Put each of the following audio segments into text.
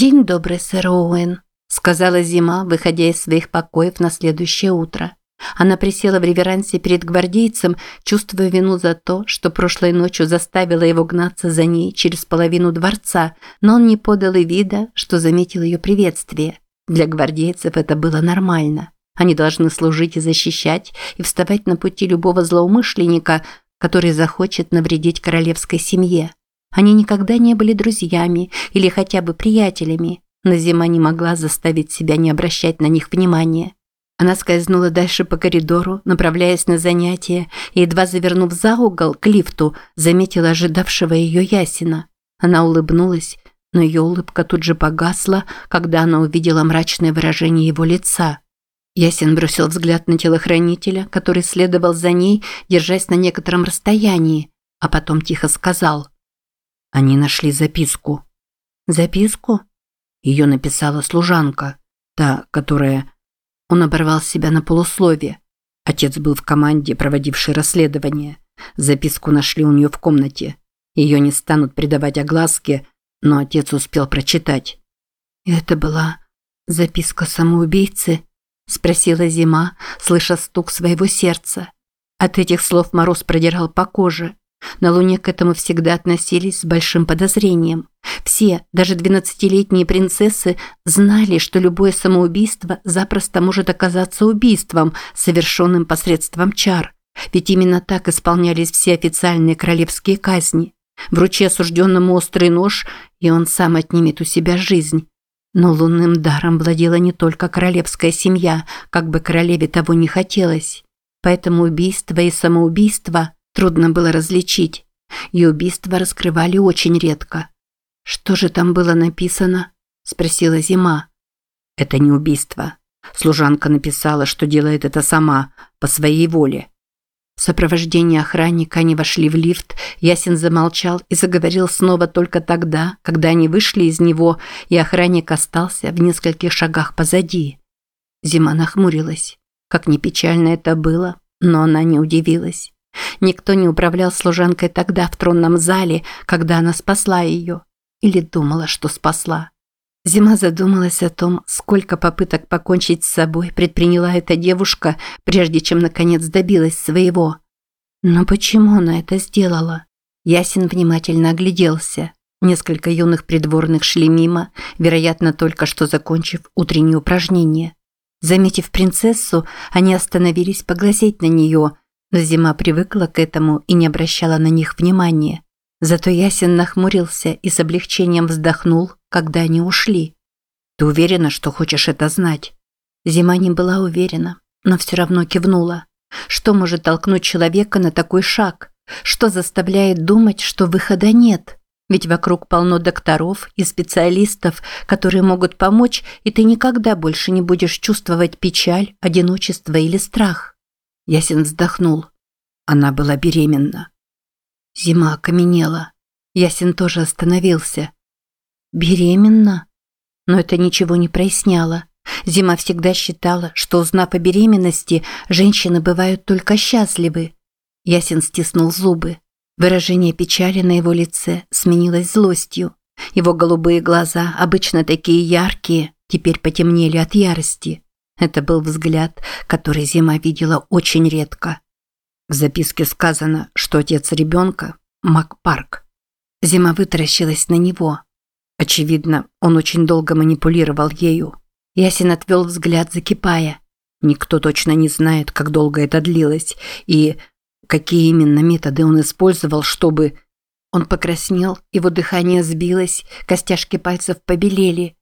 «День добрый, сэр Оуэн», – сказала Зима, выходя из своих покоев на следующее утро. Она присела в реверансе перед гвардейцем, чувствуя вину за то, что прошлой ночью заставила его гнаться за ней через половину дворца, но он не подал и вида, что заметил ее приветствие. Для гвардейцев это было нормально. Они должны служить и защищать, и вставать на пути любого злоумышленника, который захочет навредить королевской семье. Они никогда не были друзьями или хотя бы приятелями, но Зима не могла заставить себя не обращать на них внимания. Она скользнула дальше по коридору, направляясь на занятия, и, едва завернув за угол к лифту, заметила ожидавшего ее Ясина. Она улыбнулась, но ее улыбка тут же погасла, когда она увидела мрачное выражение его лица. Ясин бросил взгляд на телохранителя, который следовал за ней, держась на некотором расстоянии, а потом тихо сказал. Они нашли записку. «Записку?» Ее написала служанка, та, которая он оборвал себя на полусловие. Отец был в команде, проводившей расследование. Записку нашли у нее в комнате. Ее не станут придавать огласке, но отец успел прочитать. «Это была записка самоубийцы?» – спросила Зима, слыша стук своего сердца. От этих слов мороз продирал по коже. На Луне к этому всегда относились с большим подозрением. Все, даже двенадцатилетние принцессы, знали, что любое самоубийство запросто может оказаться убийством, совершенным посредством чар. Ведь именно так исполнялись все официальные королевские казни. Вручи осужденному острый нож, и он сам отнимет у себя жизнь. Но лунным даром владела не только королевская семья, как бы королеве того не хотелось. Поэтому убийство и самоубийство трудно было различить, и убийства раскрывали очень редко. «Что же там было написано?» – спросила Зима. «Это не убийство. Служанка написала, что делает это сама, по своей воле». В сопровождении охранника они вошли в лифт, Ясин замолчал и заговорил снова только тогда, когда они вышли из него, и охранник остался в нескольких шагах позади. Зима нахмурилась. Как ни печально это было, но она не удивилась. Никто не управлял служанкой тогда в тронном зале, когда она спасла ее. Или думала, что спасла. Зима задумалась о том, сколько попыток покончить с собой предприняла эта девушка, прежде чем наконец добилась своего. Но почему она это сделала? Ясин внимательно огляделся. Несколько юных придворных шли мимо, вероятно, только что закончив утреннее упражнение. Заметив принцессу, они остановились поглазеть на нее, но Зима привыкла к этому и не обращала на них внимания. Зато Ясен нахмурился и с облегчением вздохнул, когда они ушли. «Ты уверена, что хочешь это знать?» Зима не была уверена, но все равно кивнула. Что может толкнуть человека на такой шаг? Что заставляет думать, что выхода нет? Ведь вокруг полно докторов и специалистов, которые могут помочь, и ты никогда больше не будешь чувствовать печаль, одиночество или страх. Ясен вздохнул. Она была беременна. Зима окаменела. Ясен тоже остановился. Беременна? Но это ничего не проясняло. Зима всегда считала, что узнав о беременности, женщины бывают только счастливы. Ясен стиснул зубы. Выражение печали на его лице сменилось злостью. Его голубые глаза, обычно такие яркие, теперь потемнели от ярости. Это был взгляд, который Зима видела очень редко. В записке сказано, что отец ребенка – Мак Парк. Зима вытаращилась на него. Очевидно, он очень долго манипулировал ею. Ясин отвел взгляд, закипая. Никто точно не знает, как долго это длилось, и какие именно методы он использовал, чтобы... Он покраснел, его дыхание сбилось, костяшки пальцев побелели.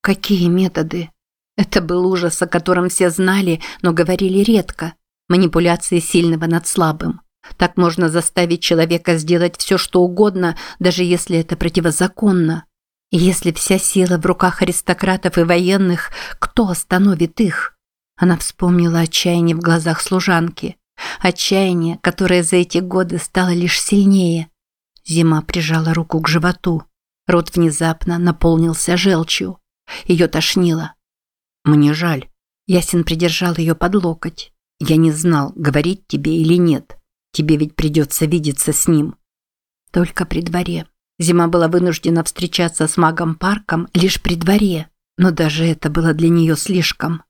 Какие методы? Это был ужас, о котором все знали, но говорили редко. Манипуляции сильного над слабым. Так можно заставить человека сделать все, что угодно, даже если это противозаконно. И если вся сила в руках аристократов и военных, кто остановит их? Она вспомнила отчаяние в глазах служанки. Отчаяние, которое за эти годы стало лишь сильнее. Зима прижала руку к животу. Рот внезапно наполнился желчью. Ее тошнило. «Мне жаль». Ясин придержал ее под локоть. «Я не знал, говорить тебе или нет. Тебе ведь придется видеться с ним». «Только при дворе. Зима была вынуждена встречаться с магом Парком лишь при дворе, но даже это было для нее слишком.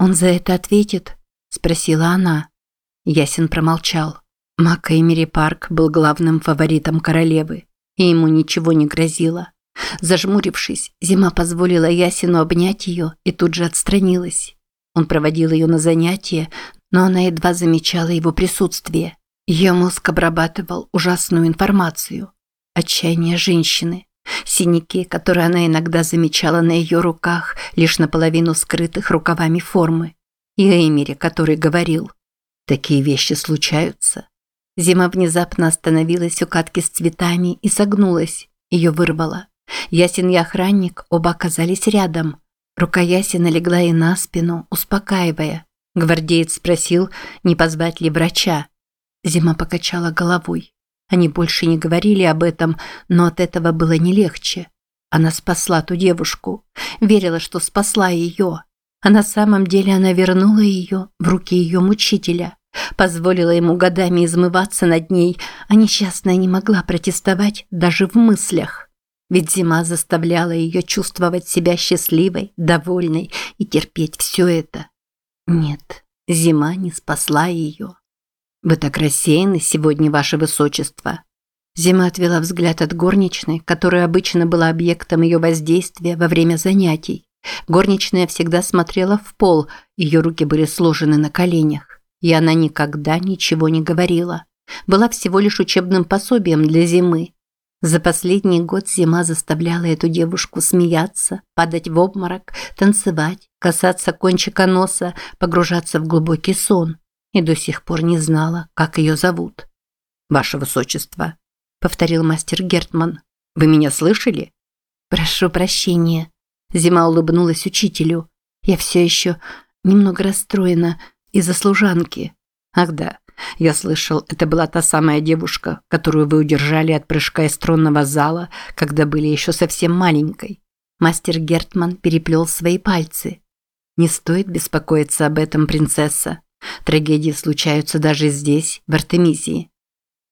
«Он за это ответит?» – спросила она. Ясен промолчал. Мак Эмери Парк был главным фаворитом королевы, и ему ничего не грозило. Зажмурившись, Зима позволила Ясину обнять ее и тут же отстранилась. Он проводил ее на занятия, но она едва замечала его присутствие. Ее мозг обрабатывал ужасную информацию. Отчаяние женщины. Синяки, которые она иногда замечала на ее руках, лишь наполовину скрытых рукавами формы. И Эймере, который говорил, «Такие вещи случаются». Зима внезапно остановилась у катки с цветами и согнулась. Ее вырвало. Ясен и охранник оба оказались рядом. Рука Ясина легла ей на спину, успокаивая. Гвардеец спросил, не позвать ли врача. Зима покачала головой. Они больше не говорили об этом, но от этого было не легче. Она спасла ту девушку, верила, что спасла ее. А на самом деле она вернула ее в руки ее мучителя, позволила ему годами измываться над ней, а несчастная не могла протестовать даже в мыслях. Ведь зима заставляла ее чувствовать себя счастливой, довольной и терпеть все это. Нет, зима не спасла ее. «Вы так рассеяны сегодня, ваше высочество». Зима отвела взгляд от горничной, которая обычно была объектом ее воздействия во время занятий. Горничная всегда смотрела в пол, ее руки были сложены на коленях. И она никогда ничего не говорила. Была всего лишь учебным пособием для зимы. За последний год зима заставляла эту девушку смеяться, падать в обморок, танцевать, касаться кончика носа, погружаться в глубокий сон и до сих пор не знала, как ее зовут. «Ваше Высочество», – повторил мастер Гертман. «Вы меня слышали?» «Прошу прощения». Зима улыбнулась учителю. «Я все еще немного расстроена из-за служанки». «Ах да, я слышал, это была та самая девушка, которую вы удержали от прыжка из тронного зала, когда были еще совсем маленькой». Мастер Гертман переплел свои пальцы. «Не стоит беспокоиться об этом, принцесса. Трагедии случаются даже здесь, в Артемизии.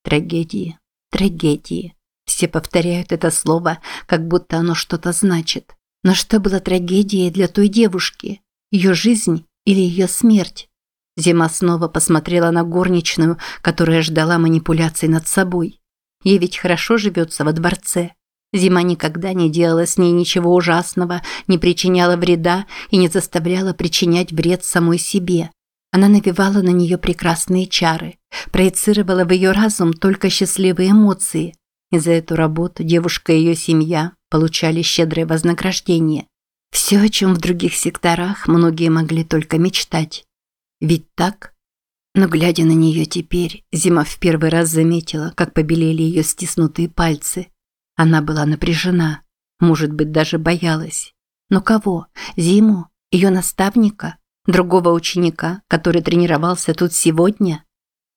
Трагедии, трагедии. Все повторяют это слово, как будто оно что-то значит. Но что было трагедией для той девушки? Ее жизнь или ее смерть? Зима снова посмотрела на горничную, которая ждала манипуляций над собой. Ей ведь хорошо живется во дворце. Зима никогда не делала с ней ничего ужасного, не причиняла вреда и не заставляла причинять вред самой себе. Она навевала на нее прекрасные чары, проецировала в ее разум только счастливые эмоции. И за эту работу девушка и ее семья получали щедрое вознаграждение. Все, о чем в других секторах многие могли только мечтать. Ведь так? Но глядя на нее теперь, Зима в первый раз заметила, как побелели ее стиснутые пальцы. Она была напряжена, может быть, даже боялась. Но кого? Зиму? Ее наставника? Другого ученика, который тренировался тут сегодня?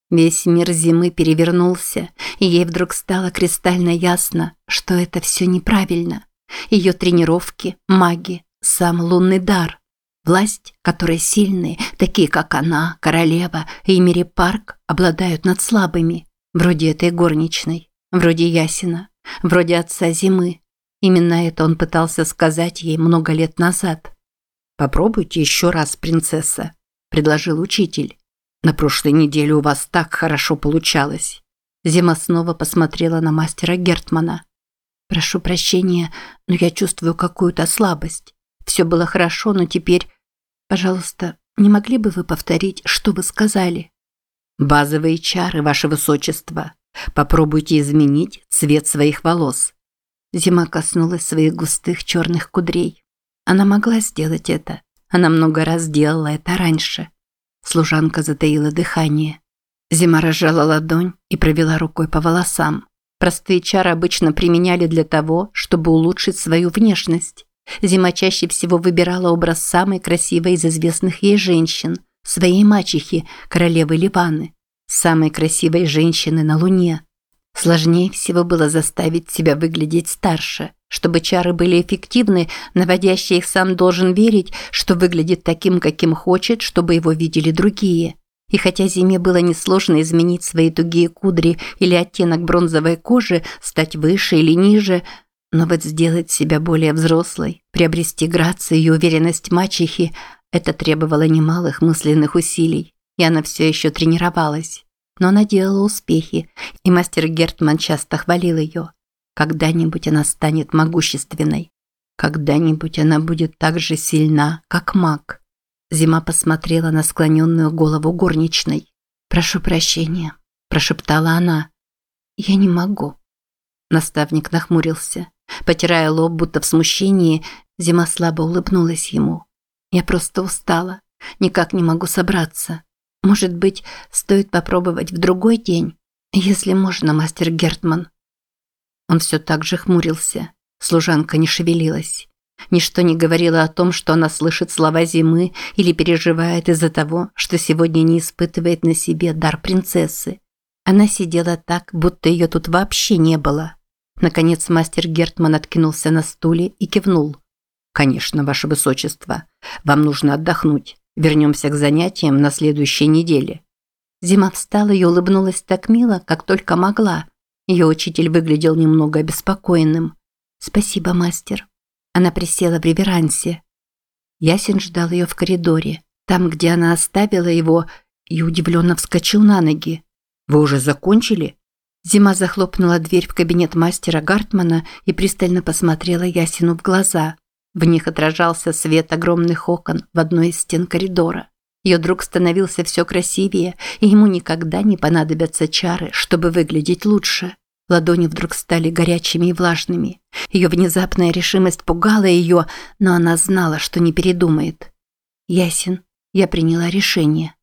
Весь мир зимы перевернулся, и ей вдруг стало кристально ясно, что это все неправильно. Ее тренировки, маги, сам лунный дар. Власть, которой сильные, такие как она, королева и Мири Парк, обладают над слабыми, вроде этой горничной, вроде Ясина, вроде отца зимы. Именно это он пытался сказать ей много лет назад. «Попробуйте еще раз, принцесса», – предложил учитель. «На прошлой неделе у вас так хорошо получалось». Зима снова посмотрела на мастера Гертмана. «Прошу прощения, но я чувствую какую-то слабость. Все было хорошо, но теперь... Пожалуйста, не могли бы вы повторить, что вы сказали?» «Базовые чары, ваше высочество. Попробуйте изменить цвет своих волос». Зима коснулась своих густых черных кудрей. Она могла сделать это. Она много раз делала это раньше. Служанка затаила дыхание. Зима разжала ладонь и провела рукой по волосам. Простые чары обычно применяли для того, чтобы улучшить свою внешность. Зима чаще всего выбирала образ самой красивой из известных ей женщин, своей мачехи, королевы Ливаны, самой красивой женщины на Луне. Сложнее всего было заставить себя выглядеть старше. Чтобы чары были эффективны, наводящий их сам должен верить, что выглядит таким, каким хочет, чтобы его видели другие. И хотя Зиме было несложно изменить свои тугие кудри или оттенок бронзовой кожи, стать выше или ниже, но вот сделать себя более взрослой, приобрести грацию и уверенность мачехи – это требовало немалых мысленных усилий, и она все еще тренировалась. Но она делала успехи, и мастер Гертман часто хвалил ее. Когда-нибудь она станет могущественной. Когда-нибудь она будет так же сильна, как маг. Зима посмотрела на склоненную голову горничной. «Прошу прощения», – прошептала она. «Я не могу». Наставник нахмурился. Потирая лоб, будто в смущении, Зима слабо улыбнулась ему. «Я просто устала. Никак не могу собраться. Может быть, стоит попробовать в другой день? Если можно, мастер Гертман». Он все так же хмурился. Служанка не шевелилась. Ничто не говорило о том, что она слышит слова зимы или переживает из-за того, что сегодня не испытывает на себе дар принцессы. Она сидела так, будто ее тут вообще не было. Наконец мастер Гертман откинулся на стуле и кивнул. «Конечно, ваше высочество. Вам нужно отдохнуть. Вернемся к занятиям на следующей неделе». Зима встала и улыбнулась так мило, как только могла. Ее учитель выглядел немного обеспокоенным. «Спасибо, мастер». Она присела в реверансе. Ясен ждал ее в коридоре, там, где она оставила его, и удивленно вскочил на ноги. «Вы уже закончили?» Зима захлопнула дверь в кабинет мастера Гартмана и пристально посмотрела Ясину в глаза. В них отражался свет огромных окон в одной из стен коридора. Ее друг становился все красивее, и ему никогда не понадобятся чары, чтобы выглядеть лучше. Ладони вдруг стали горячими и влажными. Ее внезапная решимость пугала ее, но она знала, что не передумает. «Ясен, я приняла решение».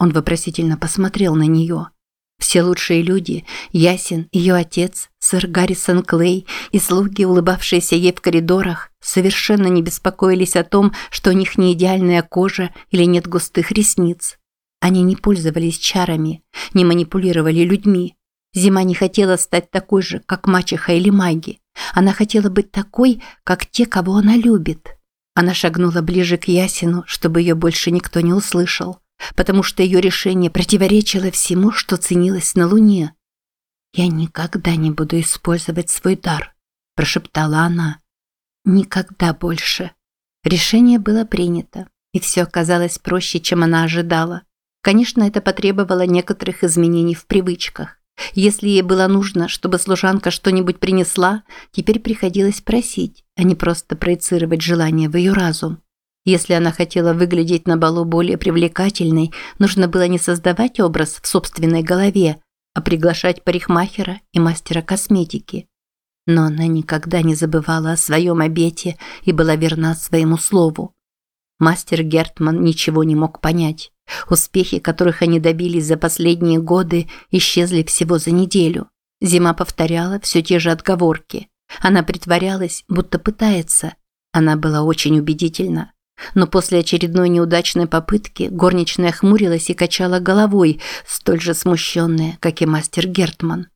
Он вопросительно посмотрел на нее. Все лучшие люди, Ясен, ее отец, сэр Гаррисон Клей и слуги, улыбавшиеся ей в коридорах, совершенно не беспокоились о том, что у них не идеальная кожа или нет густых ресниц. Они не пользовались чарами, не манипулировали людьми, Зима не хотела стать такой же, как мачеха или маги. Она хотела быть такой, как те, кого она любит. Она шагнула ближе к Ясину, чтобы ее больше никто не услышал, потому что ее решение противоречило всему, что ценилось на Луне. «Я никогда не буду использовать свой дар», – прошептала она. «Никогда больше». Решение было принято, и все оказалось проще, чем она ожидала. Конечно, это потребовало некоторых изменений в привычках. Если ей было нужно, чтобы служанка что-нибудь принесла, теперь приходилось просить, а не просто проецировать желание в ее разум. Если она хотела выглядеть на балу более привлекательной, нужно было не создавать образ в собственной голове, а приглашать парикмахера и мастера косметики. Но она никогда не забывала о своем обете и была верна своему слову. Мастер Гертман ничего не мог понять. Успехи, которых они добились за последние годы, исчезли всего за неделю. Зима повторяла все те же отговорки. Она притворялась, будто пытается. Она была очень убедительна. Но после очередной неудачной попытки горничная хмурилась и качала головой, столь же смущенная, как и мастер Гертман.